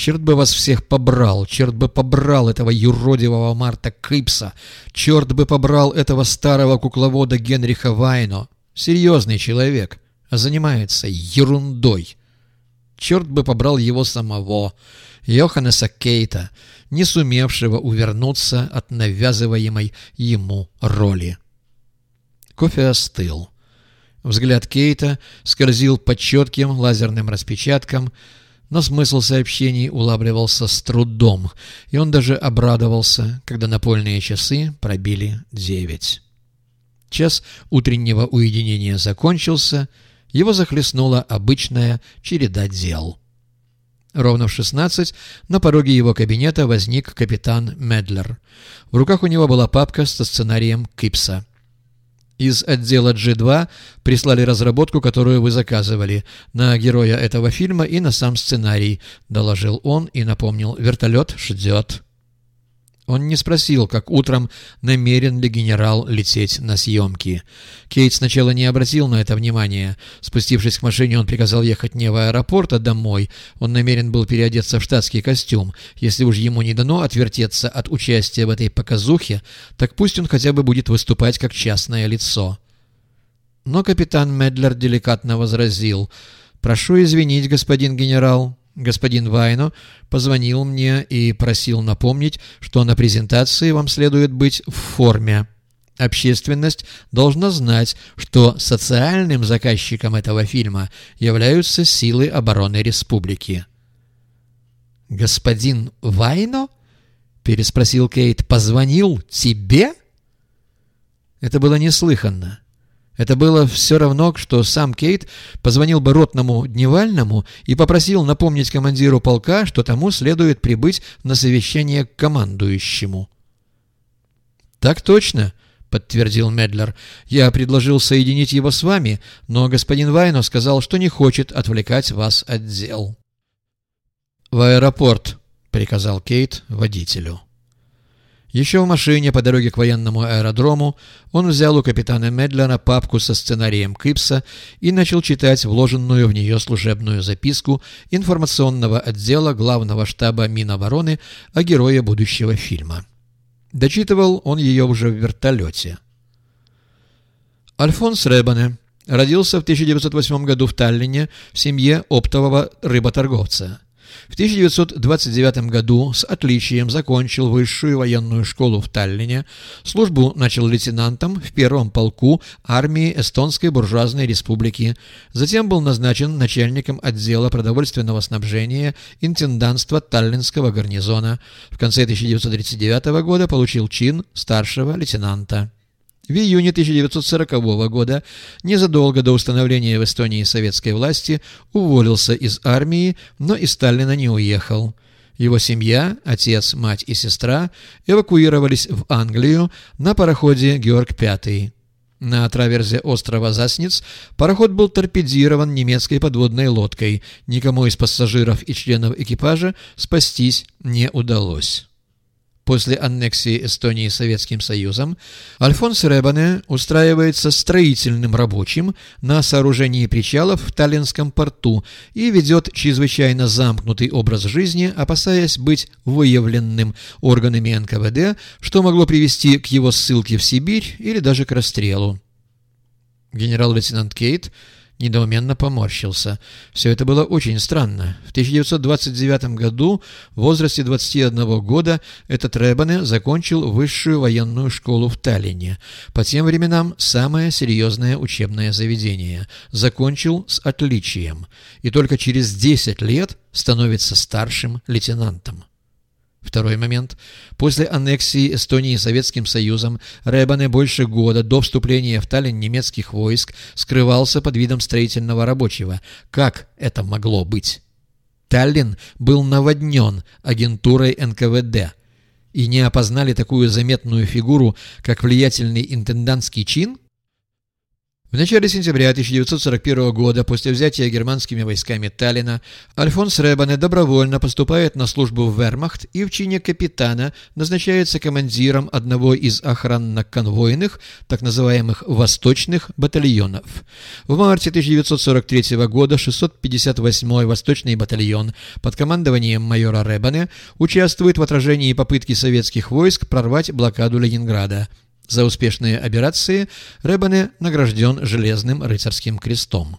Черт бы вас всех побрал, черт бы побрал этого юродивого Марта Крипса, черт бы побрал этого старого кукловода Генриха Вайно. Серьезный человек, а занимается ерундой. Черт бы побрал его самого, Йоханнеса Кейта, не сумевшего увернуться от навязываемой ему роли. Кофе остыл. Взгляд Кейта скользил по четким лазерным распечаткам, но смысл сообщений улавливался с трудом, и он даже обрадовался, когда напольные часы пробили девять. Час утреннего уединения закончился, его захлестнула обычная череда дел. Ровно в шестнадцать на пороге его кабинета возник капитан Медлер. В руках у него была папка со сценарием Кипса. Из отдела G2 прислали разработку, которую вы заказывали, на героя этого фильма и на сам сценарий, доложил он и напомнил, вертолет ждет. Он не спросил, как утром, намерен ли генерал лететь на съемки. Кейт сначала не обратил на это внимания. Спустившись к машине, он приказал ехать не в аэропорт, а домой. Он намерен был переодеться в штатский костюм. Если уж ему не дано отвертеться от участия в этой показухе, так пусть он хотя бы будет выступать как частное лицо. Но капитан Медлер деликатно возразил. «Прошу извинить, господин генерал, Господин Вайно позвонил мне и просил напомнить, что на презентации вам следует быть в форме. Общественность должна знать, что социальным заказчиком этого фильма являются силы обороны республики. «Господин Вайно?» — переспросил Кейт. «Позвонил тебе?» Это было неслыханно. Это было все равно, что сам Кейт позвонил бы ротному Дневальному и попросил напомнить командиру полка, что тому следует прибыть на совещание к командующему. «Так точно», — подтвердил Медлер. «Я предложил соединить его с вами, но господин Вайно сказал, что не хочет отвлекать вас от дел». «В аэропорт», — приказал Кейт водителю. Еще в машине по дороге к военному аэродрому он взял у капитана Медлера папку со сценарием Крипса и начал читать вложенную в нее служебную записку информационного отдела главного штаба Минобороны о герое будущего фильма. Дочитывал он ее уже в вертолете. Альфонс Ребане родился в 1908 году в Таллине в семье оптового рыботорговца. В 1929 году с отличием закончил высшую военную школу в Таллине, службу начал лейтенантом в первом полку армии Эстонской буржуазной республики, затем был назначен начальником отдела продовольственного снабжения интенданства Таллинского гарнизона. В конце 1939 года получил чин старшего лейтенанта. В июне 1940 года, незадолго до установления в Эстонии советской власти, уволился из армии, но из Сталина не уехал. Его семья, отец, мать и сестра эвакуировались в Англию на пароходе «Георг V». На траверзе острова Засниц пароход был торпедирован немецкой подводной лодкой. Никому из пассажиров и членов экипажа спастись не удалось. После аннексии Эстонии Советским Союзом Альфонс Ребане устраивается строительным рабочим на сооружении причалов в Таллинском порту и ведет чрезвычайно замкнутый образ жизни, опасаясь быть выявленным органами НКВД, что могло привести к его ссылке в Сибирь или даже к расстрелу. Генерал-лейтенант Кейт – недоуменно поморщился. Все это было очень странно. В 1929 году, в возрасте 21 года, этот Рэббане закончил высшую военную школу в Таллине. По тем временам самое серьезное учебное заведение. Закончил с отличием. И только через 10 лет становится старшим лейтенантом. Второй момент. После аннексии Эстонии Советским Союзом Рэбане больше года до вступления в Таллин немецких войск скрывался под видом строительного рабочего. Как это могло быть? Таллин был наводнен агентурой НКВД. И не опознали такую заметную фигуру, как влиятельный интендантский чин? В начале сентября 1941 года, после взятия германскими войсками Таллина, Альфонс Ребане добровольно поступает на службу в Вермахт и в чине капитана назначается командиром одного из охранно-конвойных, так называемых «восточных батальонов». В марте 1943 года 658-й Восточный батальон под командованием майора Ребане участвует в отражении попытки советских войск прорвать блокаду Ленинграда. За успешные операции Ребане награжден Железным рыцарским крестом.